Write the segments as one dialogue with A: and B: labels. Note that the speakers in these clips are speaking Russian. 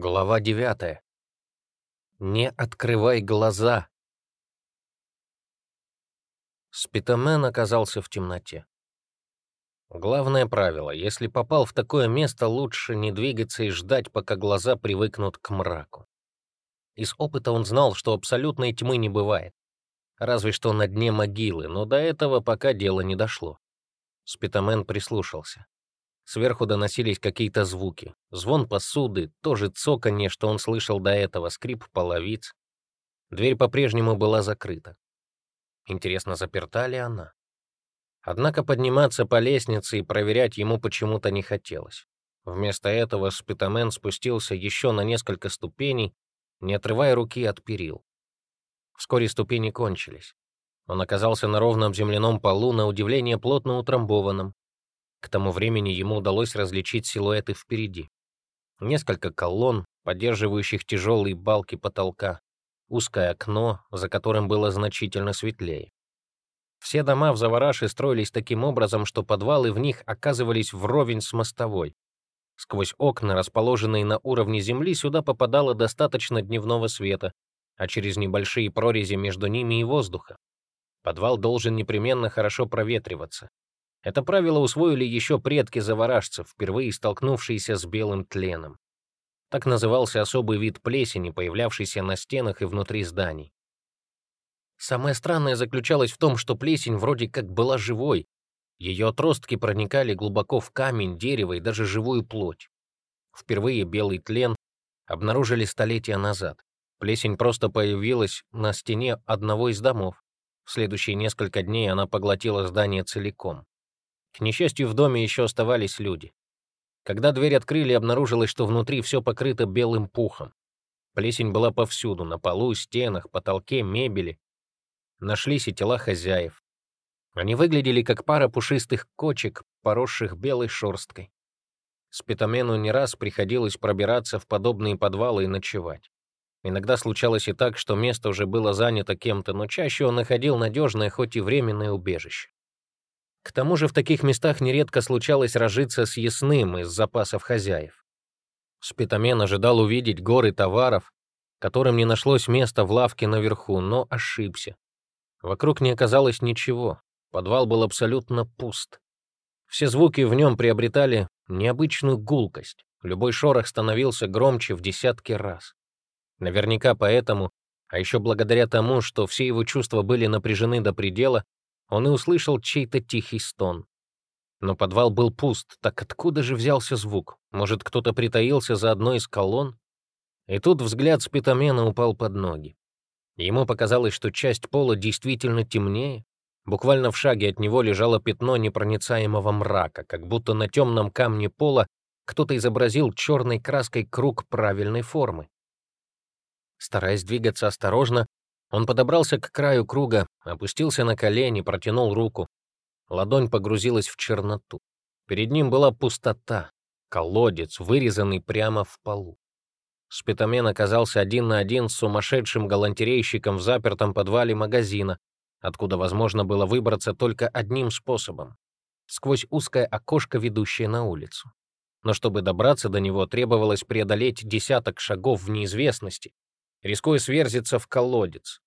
A: Глава девятая. Не открывай глаза. Спитамен оказался в темноте. Главное правило — если попал в такое место, лучше не двигаться и ждать, пока глаза привыкнут к мраку. Из опыта он знал, что абсолютной тьмы не бывает. Разве что на дне могилы, но до этого пока дело не дошло. Спитамен прислушался. Сверху доносились какие-то звуки. Звон посуды, тоже цоканье, что он слышал до этого, скрип половиц. Дверь по-прежнему была закрыта. Интересно, заперта ли она? Однако подниматься по лестнице и проверять ему почему-то не хотелось. Вместо этого Спитамен спустился еще на несколько ступеней, не отрывая руки от перил. Вскоре ступени кончились. Он оказался на ровном земляном полу, на удивление плотно утрамбованном. К тому времени ему удалось различить силуэты впереди. Несколько колонн, поддерживающих тяжелые балки потолка, узкое окно, за которым было значительно светлее. Все дома в Завараше строились таким образом, что подвалы в них оказывались вровень с мостовой. Сквозь окна, расположенные на уровне земли, сюда попадало достаточно дневного света, а через небольшие прорези между ними и воздуха. Подвал должен непременно хорошо проветриваться. Это правило усвоили еще предки заваражцев, впервые столкнувшиеся с белым тленом. Так назывался особый вид плесени, появлявшийся на стенах и внутри зданий. Самое странное заключалось в том, что плесень вроде как была живой. Ее отростки проникали глубоко в камень, дерево и даже живую плоть. Впервые белый тлен обнаружили столетия назад. Плесень просто появилась на стене одного из домов. В следующие несколько дней она поглотила здание целиком. К несчастью, в доме еще оставались люди. Когда дверь открыли, обнаружилось, что внутри все покрыто белым пухом. Плесень была повсюду, на полу, стенах, потолке, мебели. Нашлись и тела хозяев. Они выглядели как пара пушистых кочек, поросших белой шерсткой. Спитамену не раз приходилось пробираться в подобные подвалы и ночевать. Иногда случалось и так, что место уже было занято кем-то, но чаще он находил надежное, хоть и временное убежище. К тому же в таких местах нередко случалось разжиться с ясным из запасов хозяев. Спитамен ожидал увидеть горы товаров, которым не нашлось места в лавке наверху, но ошибся. Вокруг не оказалось ничего, подвал был абсолютно пуст. Все звуки в нем приобретали необычную гулкость, любой шорох становился громче в десятки раз. Наверняка поэтому, а еще благодаря тому, что все его чувства были напряжены до предела, он и услышал чей-то тихий стон. Но подвал был пуст, так откуда же взялся звук? Может, кто-то притаился за одной из колонн? И тут взгляд спитамена упал под ноги. Ему показалось, что часть пола действительно темнее. Буквально в шаге от него лежало пятно непроницаемого мрака, как будто на темном камне пола кто-то изобразил черной краской круг правильной формы. Стараясь двигаться осторожно, он подобрался к краю круга, опустился на колени, протянул руку. Ладонь погрузилась в черноту. Перед ним была пустота, колодец, вырезанный прямо в полу. Спитамен оказался один на один с сумасшедшим галантерейщиком в запертом подвале магазина, откуда возможно было выбраться только одним способом — сквозь узкое окошко, ведущее на улицу. Но чтобы добраться до него, требовалось преодолеть десяток шагов в неизвестности, рискуя сверзиться в колодец.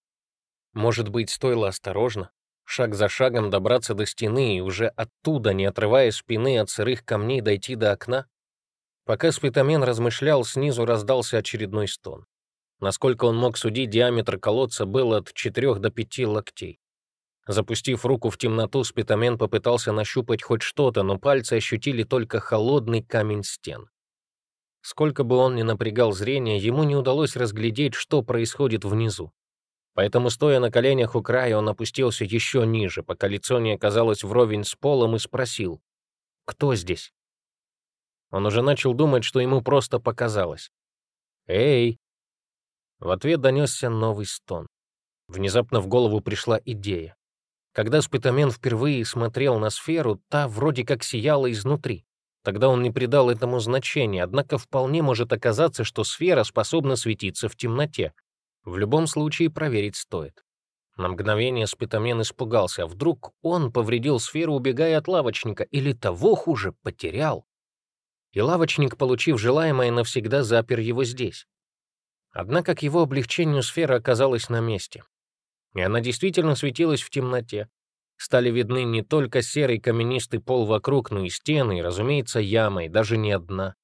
A: Может быть, стоило осторожно, шаг за шагом добраться до стены и уже оттуда, не отрывая спины от сырых камней, дойти до окна? Пока спитамен размышлял, снизу раздался очередной стон. Насколько он мог судить, диаметр колодца был от 4 до 5 локтей. Запустив руку в темноту, спитамен попытался нащупать хоть что-то, но пальцы ощутили только холодный камень стен. Сколько бы он ни напрягал зрение, ему не удалось разглядеть, что происходит внизу. Поэтому, стоя на коленях у края, он опустился еще ниже, пока лицо не оказалось вровень с полом, и спросил, «Кто здесь?» Он уже начал думать, что ему просто показалось. «Эй!» В ответ донесся новый стон. Внезапно в голову пришла идея. Когда спитамен впервые смотрел на сферу, та вроде как сияла изнутри. Тогда он не придал этому значения, однако вполне может оказаться, что сфера способна светиться в темноте. В любом случае проверить стоит. На мгновение спитамен испугался, а вдруг он повредил сферу, убегая от лавочника, или того хуже, потерял. и лавочник, получив желаемое, навсегда запер его здесь. Однако к его облегчению сфера оказалась на месте. И она действительно светилась в темноте. Стали видны не только серый каменистый пол вокруг, но и стены, и, разумеется, яма, и даже не одна.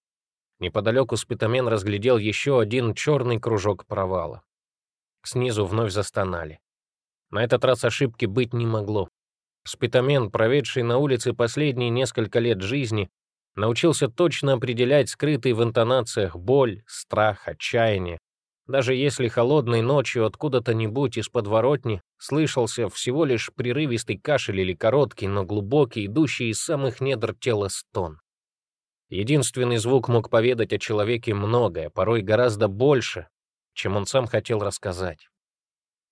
A: Неподалеку спитамен разглядел еще один черный кружок провала. Снизу вновь застонали. На этот раз ошибки быть не могло. Спитамен, проведший на улице последние несколько лет жизни, научился точно определять скрытые в интонациях боль, страх, отчаяние. Даже если холодной ночью откуда-то-нибудь из подворотни слышался всего лишь прерывистый кашель или короткий, но глубокий, идущий из самых недр тела стон. Единственный звук мог поведать о человеке многое, порой гораздо больше, чем он сам хотел рассказать.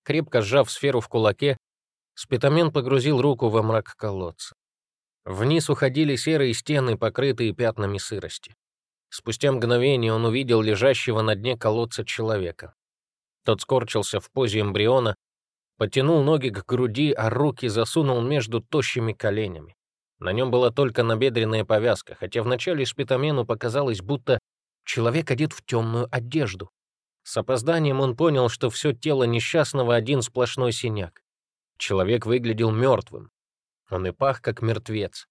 A: Крепко сжав сферу в кулаке, Спитамен погрузил руку во мрак колодца. Вниз уходили серые стены, покрытые пятнами сырости. Спустя мгновение он увидел лежащего на дне колодца человека. Тот скорчился в позе эмбриона, потянул ноги к груди, а руки засунул между тощими коленями. На нем была только набедренная повязка, хотя вначале Спитамену показалось, будто человек одет в темную одежду. С опозданием он понял, что все тело несчастного один сплошной синяк. Человек выглядел мертвым. Он и пах, как мертвец.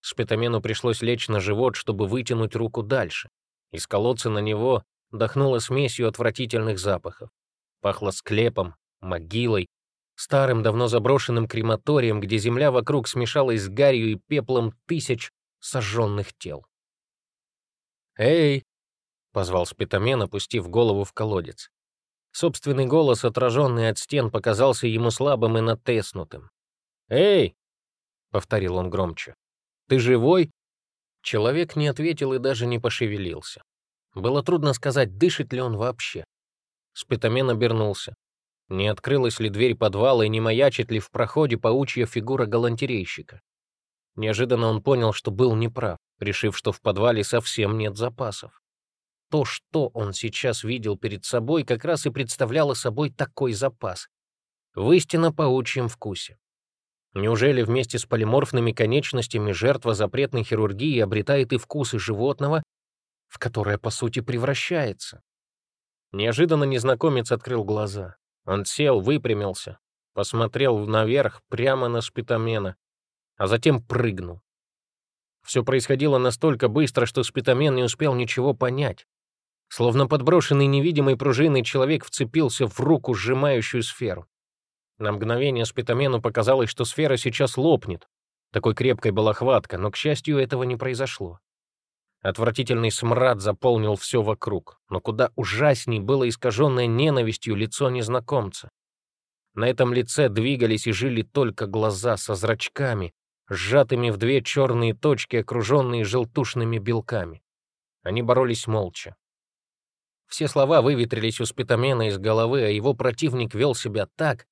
A: Спитамену пришлось лечь на живот, чтобы вытянуть руку дальше. Из колодца на него дохнуло смесью отвратительных запахов. Пахло склепом, могилой, старым давно заброшенным крематорием, где земля вокруг смешалась с гарью и пеплом тысяч сожженных тел. «Эй!» — позвал Спитамен, опустив голову в колодец. Собственный голос, отраженный от стен, показался ему слабым и натеснутым. «Эй!» — повторил он громче. «Ты живой?» Человек не ответил и даже не пошевелился. Было трудно сказать, дышит ли он вообще. Спитамен обернулся. Не открылась ли дверь подвала и не маячит ли в проходе паучья фигура галантерейщика? Неожиданно он понял, что был неправ, решив, что в подвале совсем нет запасов. То, что он сейчас видел перед собой, как раз и представляло собой такой запас. В истинно паучьем вкусе. Неужели вместе с полиморфными конечностями жертва запретной хирургии обретает и вкусы животного, в которое, по сути, превращается? Неожиданно незнакомец открыл глаза. Он сел, выпрямился, посмотрел наверх, прямо на спитамена, а затем прыгнул. Все происходило настолько быстро, что спитамен не успел ничего понять. Словно подброшенный невидимой пружиной человек вцепился в руку, сжимающую сферу. На мгновение спитамену показалось, что сфера сейчас лопнет. Такой крепкой была хватка, но, к счастью, этого не произошло. Отвратительный смрад заполнил все вокруг, но куда ужасней было искаженное ненавистью лицо незнакомца. На этом лице двигались и жили только глаза со зрачками, сжатыми в две черные точки, окруженные желтушными белками. Они боролись молча. Все слова выветрились у спитамена из головы, а его противник вел себя так,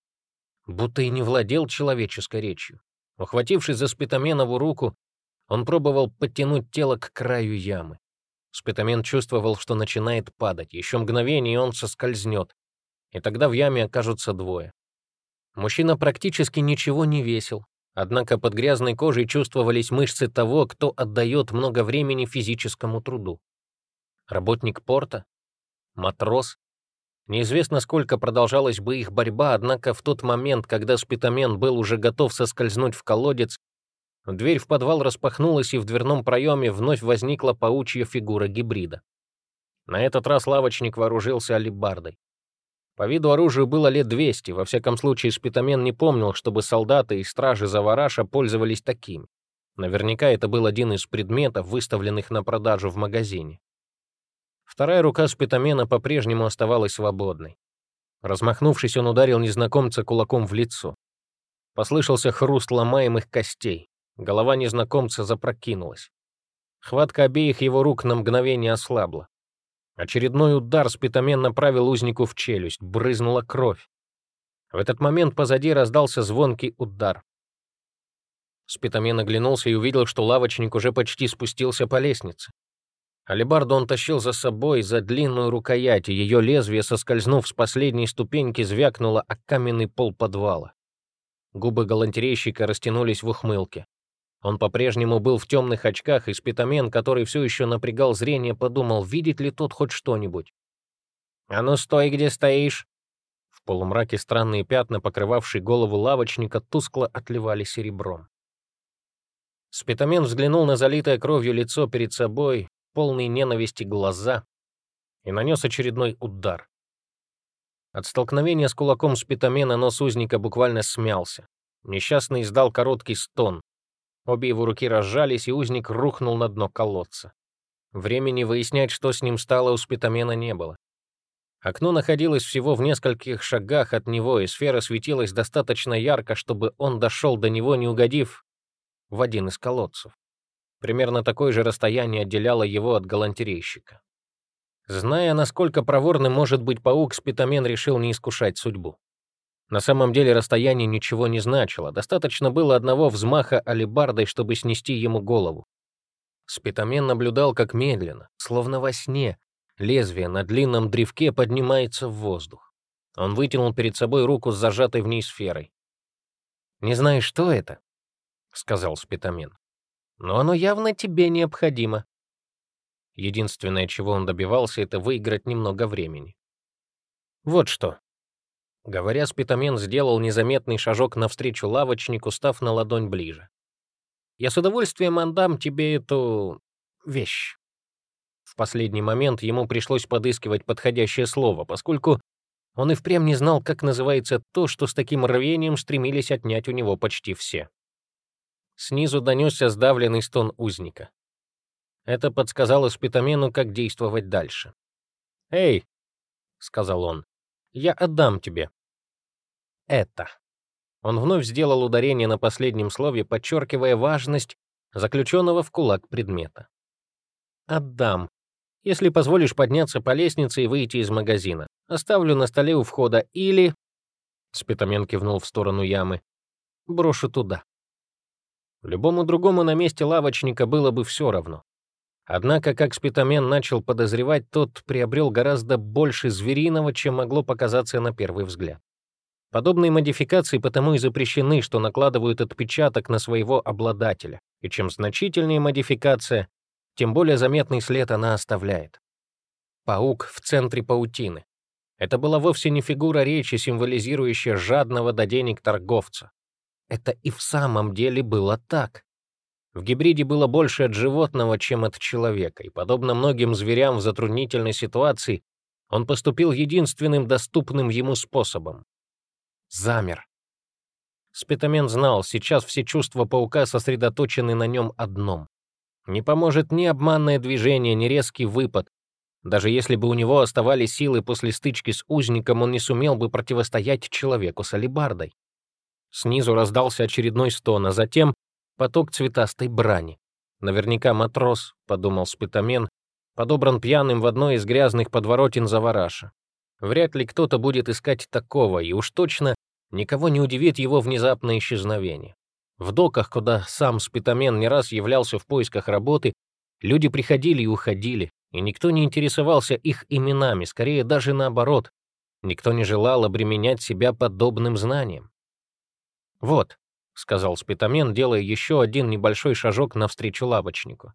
A: будто и не владел человеческой речью. Ухватившись за спитаменову руку, он пробовал подтянуть тело к краю ямы. Спитамен чувствовал, что начинает падать. Еще мгновение, и он соскользнет. И тогда в яме окажутся двое. Мужчина практически ничего не весил. Однако под грязной кожей чувствовались мышцы того, кто отдает много времени физическому труду. Работник порта? Матрос? Неизвестно, сколько продолжалась бы их борьба, однако в тот момент, когда Спитамен был уже готов соскользнуть в колодец, Дверь в подвал распахнулась, и в дверном проеме вновь возникла паучья фигура гибрида. На этот раз лавочник вооружился алибардой. По виду оружию было лет 200, во всяком случае Спитамен не помнил, чтобы солдаты и стражи Завараша пользовались таким. Наверняка это был один из предметов, выставленных на продажу в магазине. Вторая рука Спитамена по-прежнему оставалась свободной. Размахнувшись, он ударил незнакомца кулаком в лицо. Послышался хруст ломаемых костей. Голова незнакомца запрокинулась. Хватка обеих его рук на мгновение ослабла. Очередной удар спитамен направил узнику в челюсть, брызнула кровь. В этот момент позади раздался звонкий удар. Спитамен оглянулся и увидел, что лавочник уже почти спустился по лестнице. Алибарду он тащил за собой за длинную рукоять, и ее лезвие, соскользнув с последней ступеньки, звякнуло о каменный пол подвала. Губы галантерейщика растянулись в ухмылке. Он по-прежнему был в темных очках, и спитамен, который все еще напрягал зрение, подумал, видит ли тот хоть что-нибудь. «А ну стой, где стоишь!» В полумраке странные пятна, покрывавшие голову лавочника, тускло отливали серебром. Спитамен взглянул на залитое кровью лицо перед собой, полные ненависти глаза, и нанес очередной удар. От столкновения с кулаком спитамена нос узника буквально смялся. Несчастный издал короткий стон. Обе его руки разжались, и узник рухнул на дно колодца. Времени выяснять, что с ним стало, у спитамена не было. Окно находилось всего в нескольких шагах от него, и сфера светилась достаточно ярко, чтобы он дошел до него, не угодив в один из колодцев. Примерно такое же расстояние отделяло его от галантерейщика. Зная, насколько проворным может быть паук, Спитамен решил не искушать судьбу. На самом деле расстояние ничего не значило, достаточно было одного взмаха алебардой, чтобы снести ему голову. Спитамен наблюдал, как медленно, словно во сне, лезвие на длинном древке поднимается в воздух. Он вытянул перед собой руку с зажатой в ней сферой. «Не знаешь, что это?» — сказал Спитамен. «Но оно явно тебе необходимо». Единственное, чего он добивался, это выиграть немного времени. «Вот что», Говоря, спитамен сделал незаметный шажок навстречу лавочнику, став на ладонь ближе. «Я с удовольствием отдам тебе эту... вещь». В последний момент ему пришлось подыскивать подходящее слово, поскольку он и впрямь не знал, как называется то, что с таким рвением стремились отнять у него почти все. Снизу донесся сдавленный стон узника. Это подсказало спитамену, как действовать дальше. «Эй!» — сказал он. Я отдам тебе это. Он вновь сделал ударение на последнем слове, подчеркивая важность заключенного в кулак предмета. «Отдам. Если позволишь подняться по лестнице и выйти из магазина. Оставлю на столе у входа или...» Спитамен кивнул в сторону ямы. «Брошу туда». Любому другому на месте лавочника было бы все равно. Однако, как Спитамен начал подозревать, тот приобрел гораздо больше звериного, чем могло показаться на первый взгляд. Подобные модификации потому и запрещены, что накладывают отпечаток на своего обладателя, и чем значительнее модификация, тем более заметный след она оставляет. Паук в центре паутины. Это была вовсе не фигура речи, символизирующая жадного до денег торговца. Это и в самом деле было так. В гибриде было больше от животного, чем от человека, и, подобно многим зверям в затруднительной ситуации, он поступил единственным доступным ему способом. Замер. Спитамен знал, сейчас все чувства паука сосредоточены на нем одном. Не поможет ни обманное движение, ни резкий выпад. Даже если бы у него оставались силы после стычки с узником, он не сумел бы противостоять человеку с алебардой. Снизу раздался очередной стон, а затем поток цветастой брани. Наверняка матрос, — подумал Спитамен, подобран пьяным в одной из грязных подворотен Завараша. Вряд ли кто-то будет искать такого, и уж точно никого не удивит его внезапное исчезновение. В доках, куда сам Спитамен не раз являлся в поисках работы, люди приходили и уходили, и никто не интересовался их именами, скорее даже наоборот. Никто не желал обременять себя подобным знанием. Вот, — сказал Спитамен, делая еще один небольшой шажок навстречу лавочнику.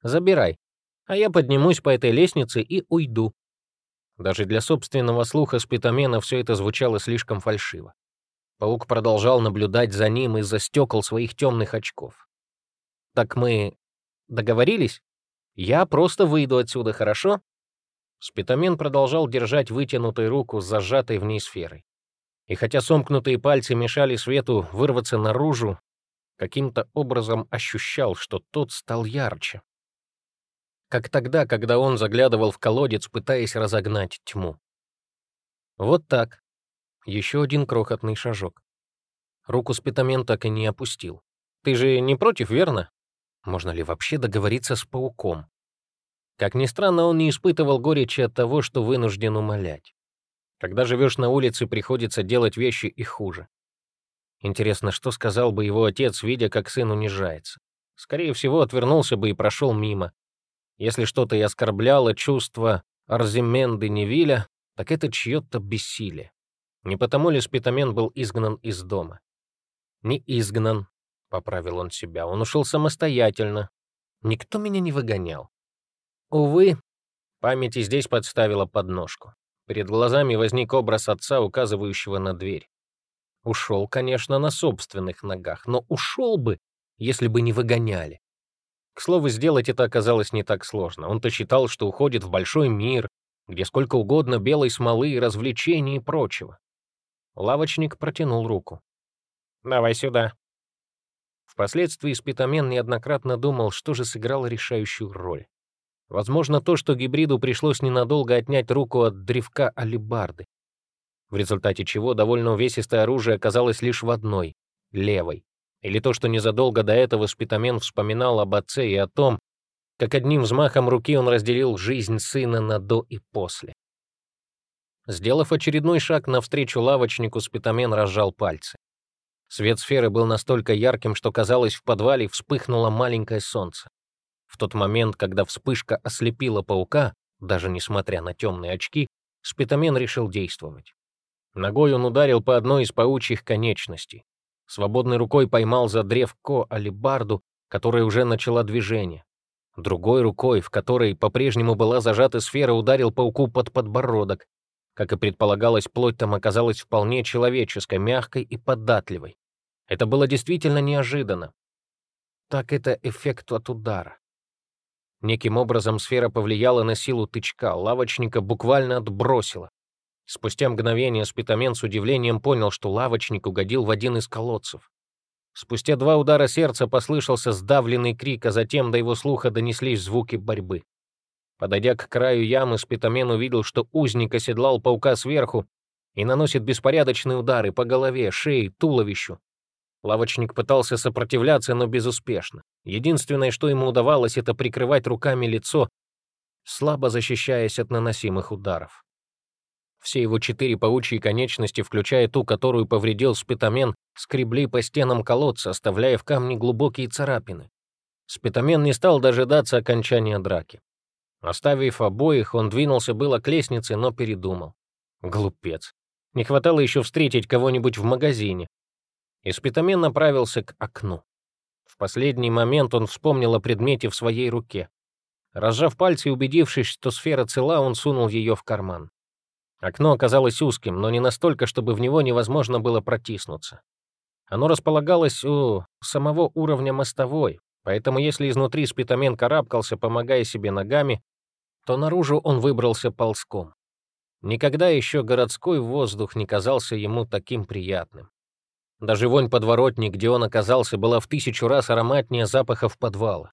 A: «Забирай, а я поднимусь по этой лестнице и уйду». Даже для собственного слуха Спитамена все это звучало слишком фальшиво. Паук продолжал наблюдать за ним из-за стекол своих темных очков. «Так мы договорились? Я просто выйду отсюда, хорошо?» Спитамен продолжал держать вытянутой руку с зажатой в ней сферой. И хотя сомкнутые пальцы мешали свету вырваться наружу, каким-то образом ощущал, что тот стал ярче. Как тогда, когда он заглядывал в колодец, пытаясь разогнать тьму. Вот так. Еще один крохотный шажок. Руку спитамен так и не опустил. Ты же не против, верно? Можно ли вообще договориться с пауком? Как ни странно, он не испытывал горечи от того, что вынужден умолять. Когда живешь на улице, приходится делать вещи и хуже. Интересно, что сказал бы его отец, видя, как сын унижается? Скорее всего, отвернулся бы и прошел мимо. Если что-то и оскорбляло чувство Арзименды Невиля, так это чье-то бессилие. Не потому ли Спитамен был изгнан из дома? Не изгнан, поправил он себя. Он ушел самостоятельно. Никто меня не выгонял. Увы, память и здесь подставила подножку. Перед глазами возник образ отца, указывающего на дверь. Ушел, конечно, на собственных ногах, но ушел бы, если бы не выгоняли. К слову, сделать это оказалось не так сложно. Он-то считал, что уходит в большой мир, где сколько угодно белой смолы, развлечений и прочего. Лавочник протянул руку. «Давай сюда». Впоследствии Спитамен неоднократно думал, что же сыграло решающую роль. Возможно, то, что гибриду пришлось ненадолго отнять руку от древка алибарды, в результате чего довольно увесистое оружие оказалось лишь в одной — левой. Или то, что незадолго до этого Спитамен вспоминал об отце и о том, как одним взмахом руки он разделил жизнь сына на «до» и «после». Сделав очередной шаг навстречу лавочнику, Спитамен разжал пальцы. Свет сферы был настолько ярким, что, казалось, в подвале вспыхнуло маленькое солнце. В тот момент, когда вспышка ослепила паука, даже несмотря на темные очки, Спитамен решил действовать. Ногой он ударил по одной из паучьих конечностей. Свободной рукой поймал за древко алибарду, которая уже начала движение. Другой рукой, в которой по-прежнему была зажата сфера, ударил пауку под подбородок. Как и предполагалось, плоть там оказалась вполне человеческой, мягкой и податливой. Это было действительно неожиданно. Так это эффект от удара. Неким образом сфера повлияла на силу тычка, лавочника буквально отбросила. Спустя мгновение Спитамен с удивлением понял, что лавочник угодил в один из колодцев. Спустя два удара сердца послышался сдавленный крик, а затем до его слуха донеслись звуки борьбы. Подойдя к краю ямы, Спитамен увидел, что узник оседлал паука сверху и наносит беспорядочные удары по голове, шее, туловищу. Лавочник пытался сопротивляться, но безуспешно. Единственное, что ему удавалось, это прикрывать руками лицо, слабо защищаясь от наносимых ударов. Все его четыре паучьи конечности, включая ту, которую повредил спитамен, скребли по стенам колодца, оставляя в камне глубокие царапины. Спитамен не стал дожидаться окончания драки. Оставив обоих, он двинулся было к лестнице, но передумал. Глупец. Не хватало еще встретить кого-нибудь в магазине. И спитамен направился к окну. В последний момент он вспомнил о предмете в своей руке. Разжав пальцы и убедившись, что сфера цела, он сунул ее в карман. Окно оказалось узким, но не настолько, чтобы в него невозможно было протиснуться. Оно располагалось у самого уровня мостовой, поэтому если изнутри спитамен карабкался, помогая себе ногами, то наружу он выбрался ползком. Никогда еще городской воздух не казался ему таким приятным. Даже вонь подворотни, где он оказался, была в тысячу раз ароматнее запахов подвала.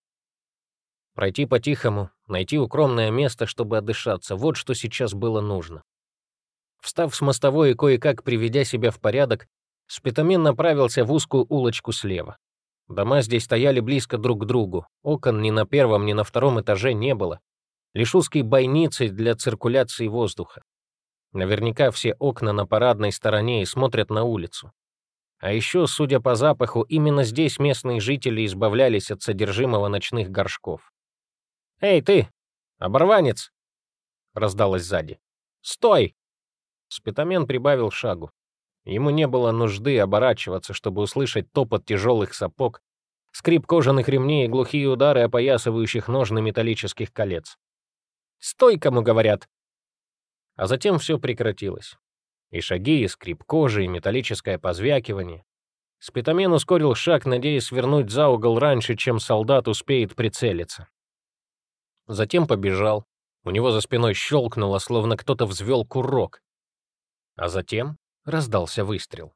A: Пройти по-тихому, найти укромное место, чтобы отдышаться — вот что сейчас было нужно. Встав с мостовой и кое-как приведя себя в порядок, Спитамен направился в узкую улочку слева. Дома здесь стояли близко друг к другу, окон ни на первом, ни на втором этаже не было, лишь узкие бойницы для циркуляции воздуха. Наверняка все окна на парадной стороне и смотрят на улицу. А еще, судя по запаху, именно здесь местные жители избавлялись от содержимого ночных горшков. «Эй, ты! Оборванец!» — раздалось сзади. «Стой!» Спитамен прибавил шагу. Ему не было нужды оборачиваться, чтобы услышать топот тяжелых сапог, скрип кожаных ремней и глухие удары опоясывающих ножны металлических колец. «Стой, кому говорят!» А затем все прекратилось. И шаги, и скрип кожи, и металлическое позвякивание. Спитамен ускорил шаг, надеясь свернуть за угол раньше, чем солдат успеет прицелиться. Затем побежал. У него за спиной щелкнуло, словно кто-то взвел курок. А затем раздался выстрел.